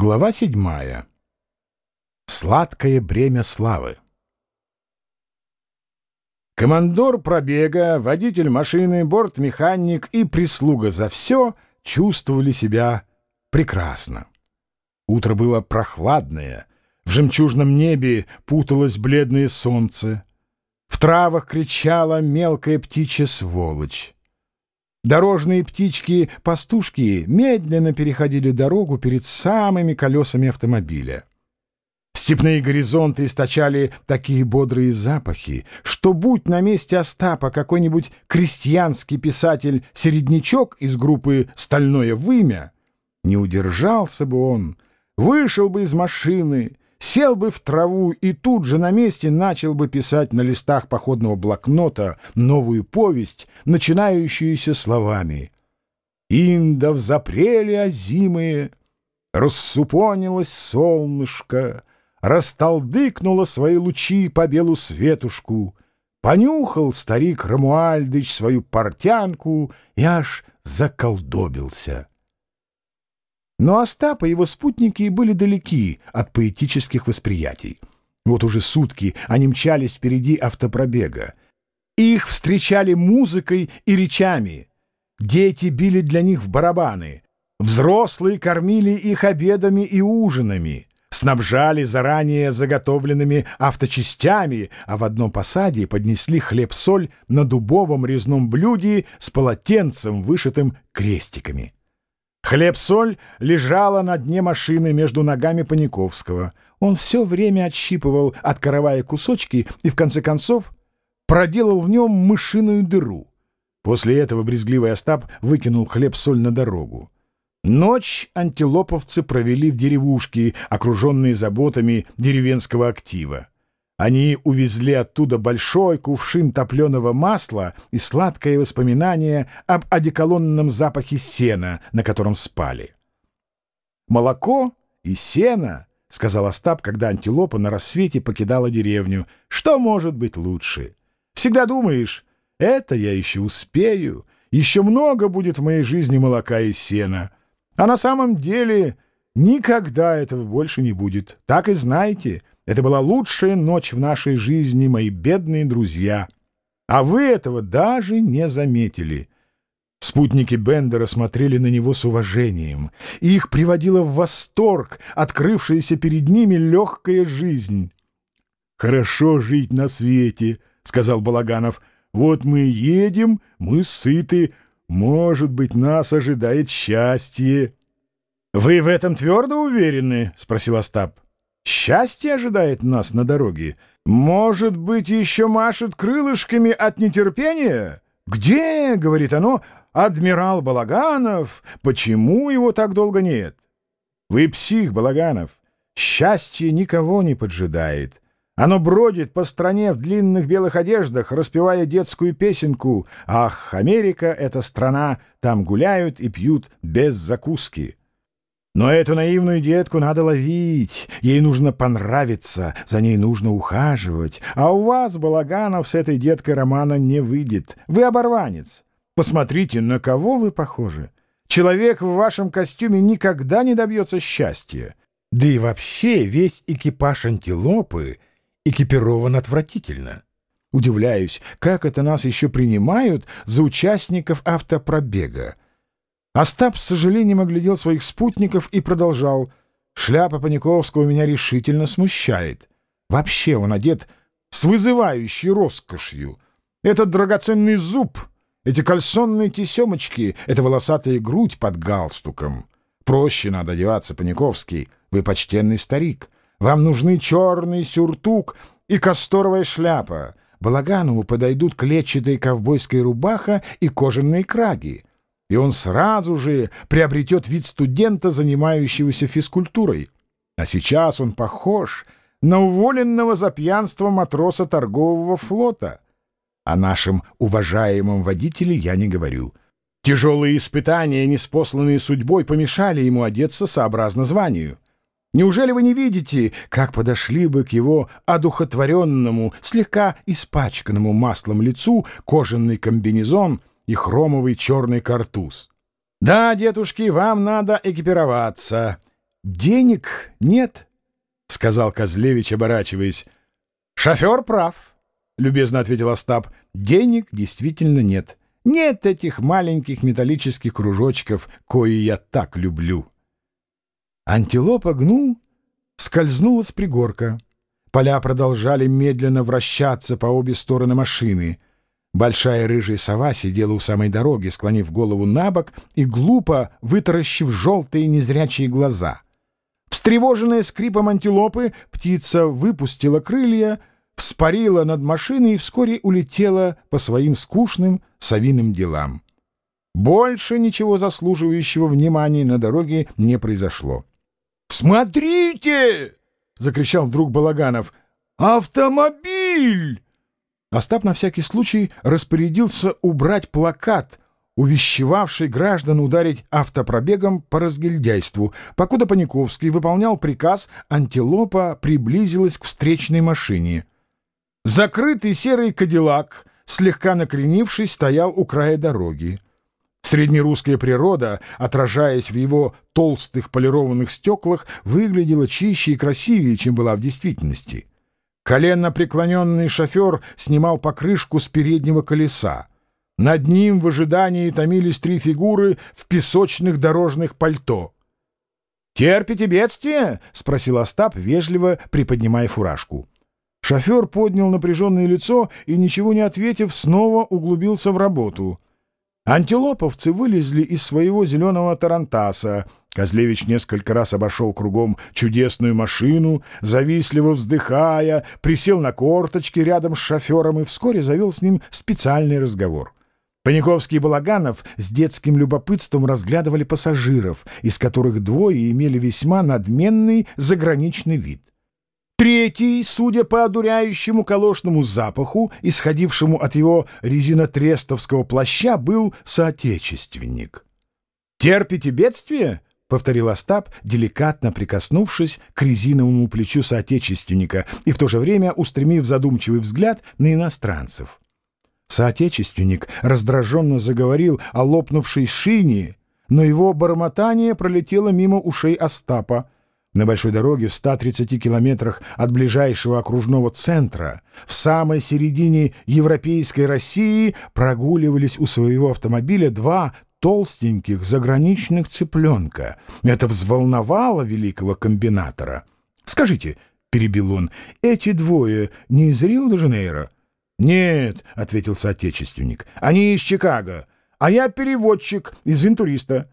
Глава седьмая. Сладкое бремя славы. Командор пробега, водитель машины, бортмеханик и прислуга за все чувствовали себя прекрасно. Утро было прохладное, в жемчужном небе путалось бледное солнце, в травах кричала мелкая птичья сволочь. Дорожные птички-пастушки медленно переходили дорогу перед самыми колесами автомобиля. Степные горизонты источали такие бодрые запахи, что будь на месте Остапа какой-нибудь крестьянский писатель-середнячок из группы «Стальное вымя», не удержался бы он, вышел бы из машины, сел бы в траву и тут же на месте начал бы писать на листах походного блокнота новую повесть, начинающуюся словами «Инда в запреле озимые, рассупонилось солнышко, расталдыкнуло свои лучи по белу светушку, понюхал старик Рамуальдыч свою портянку и аж заколдобился». Но Остап и его спутники были далеки от поэтических восприятий. Вот уже сутки они мчались впереди автопробега. Их встречали музыкой и речами. Дети били для них в барабаны. Взрослые кормили их обедами и ужинами. Снабжали заранее заготовленными авточастями, а в одном посаде поднесли хлеб-соль на дубовом резном блюде с полотенцем, вышитым крестиками. Хлеб-соль лежала на дне машины между ногами Паниковского. Он все время отщипывал от каравая кусочки и, в конце концов, проделал в нем мышиную дыру. После этого брезгливый Остап выкинул хлеб-соль на дорогу. Ночь антилоповцы провели в деревушке, окруженные заботами деревенского актива. Они увезли оттуда большой кувшин топленого масла и сладкое воспоминание об одеколонном запахе сена, на котором спали. «Молоко и сено», — сказал Остап, когда антилопа на рассвете покидала деревню. «Что может быть лучше? Всегда думаешь, это я еще успею, еще много будет в моей жизни молока и сена. А на самом деле никогда этого больше не будет. Так и знайте». Это была лучшая ночь в нашей жизни, мои бедные друзья. А вы этого даже не заметили. Спутники Бендера смотрели на него с уважением, и их приводила в восторг открывшаяся перед ними легкая жизнь. «Хорошо жить на свете», — сказал Балаганов. «Вот мы едем, мы сыты, может быть, нас ожидает счастье». «Вы в этом твердо уверены?» — спросил Остап. Счастье ожидает нас на дороге. Может быть, еще машет крылышками от нетерпения? Где, — говорит оно, — адмирал Балаганов? Почему его так долго нет? Вы псих, Балаганов. Счастье никого не поджидает. Оно бродит по стране в длинных белых одеждах, распевая детскую песенку «Ах, Америка — это страна, там гуляют и пьют без закуски». Но эту наивную детку надо ловить, ей нужно понравиться, за ней нужно ухаживать. А у вас, Балаганов, с этой деткой романа не выйдет. Вы оборванец. Посмотрите, на кого вы похожи. Человек в вашем костюме никогда не добьется счастья. Да и вообще весь экипаж антилопы экипирован отвратительно. Удивляюсь, как это нас еще принимают за участников автопробега. Остап с сожалением оглядел своих спутников и продолжал. «Шляпа Паниковского меня решительно смущает. Вообще он одет с вызывающей роскошью. Этот драгоценный зуб, эти кальсонные тесемочки, эта волосатая грудь под галстуком. Проще надо одеваться, Паниковский. Вы почтенный старик. Вам нужны черный сюртук и касторовая шляпа. Балаганову подойдут клетчатая ковбойская рубаха и кожаные краги и он сразу же приобретет вид студента, занимающегося физкультурой. А сейчас он похож на уволенного за пьянство матроса торгового флота. О нашем уважаемом водителе я не говорю. Тяжелые испытания, неспосланные судьбой, помешали ему одеться сообразно званию. Неужели вы не видите, как подошли бы к его одухотворенному, слегка испачканному маслом лицу кожаный комбинезон — и хромовый черный картуз. «Да, дедушки, вам надо экипироваться. денег нет, — сказал Козлевич, оборачиваясь. — Шофер прав, — любезно ответил Остап. — Денег действительно нет. Нет этих маленьких металлических кружочков, кои я так люблю. Антилопа гну скользнула с пригорка. Поля продолжали медленно вращаться по обе стороны машины. Большая рыжая сова сидела у самой дороги, склонив голову на бок и глупо вытаращив желтые незрячие глаза. Встревоженная скрипом антилопы, птица выпустила крылья, вспарила над машиной и вскоре улетела по своим скучным совиным делам. Больше ничего заслуживающего внимания на дороге не произошло. «Смотрите!» — закричал вдруг Балаганов. «Автомобиль!» Остап на всякий случай распорядился убрать плакат, увещевавший граждан ударить автопробегом по разгильдяйству. Покуда Паниковский выполнял приказ, антилопа приблизилась к встречной машине. Закрытый серый кадиллак, слегка накренившись, стоял у края дороги. Среднерусская природа, отражаясь в его толстых полированных стеклах, выглядела чище и красивее, чем была в действительности. Коленно преклоненный шофер снимал покрышку с переднего колеса. Над ним в ожидании томились три фигуры в песочных дорожных пальто. «Терпите бедствие?» — спросил Остап, вежливо приподнимая фуражку. Шофер поднял напряженное лицо и, ничего не ответив, снова углубился в работу — Антилоповцы вылезли из своего зеленого тарантаса. Козлевич несколько раз обошел кругом чудесную машину, завистливо вздыхая, присел на корточки рядом с шофером и вскоре завел с ним специальный разговор. Паниковский и Балаганов с детским любопытством разглядывали пассажиров, из которых двое имели весьма надменный заграничный вид. Третий, судя по одуряющему калошному запаху, исходившему от его резинотрестовского плаща, был соотечественник. «Терпите бедствие?» — повторил Остап, деликатно прикоснувшись к резиновому плечу соотечественника и в то же время устремив задумчивый взгляд на иностранцев. Соотечественник раздраженно заговорил о лопнувшей шине, но его бормотание пролетело мимо ушей Остапа — на большой дороге в 130 километрах от ближайшего окружного центра, в самой середине европейской России, прогуливались у своего автомобиля два толстеньких заграничных цыпленка. Это взволновало великого комбинатора. «Скажите», — перебил он, — «эти двое не из Рио-де-Жанейро?» «Нет», — ответил соотечественник, — «они из Чикаго, а я переводчик из интуриста».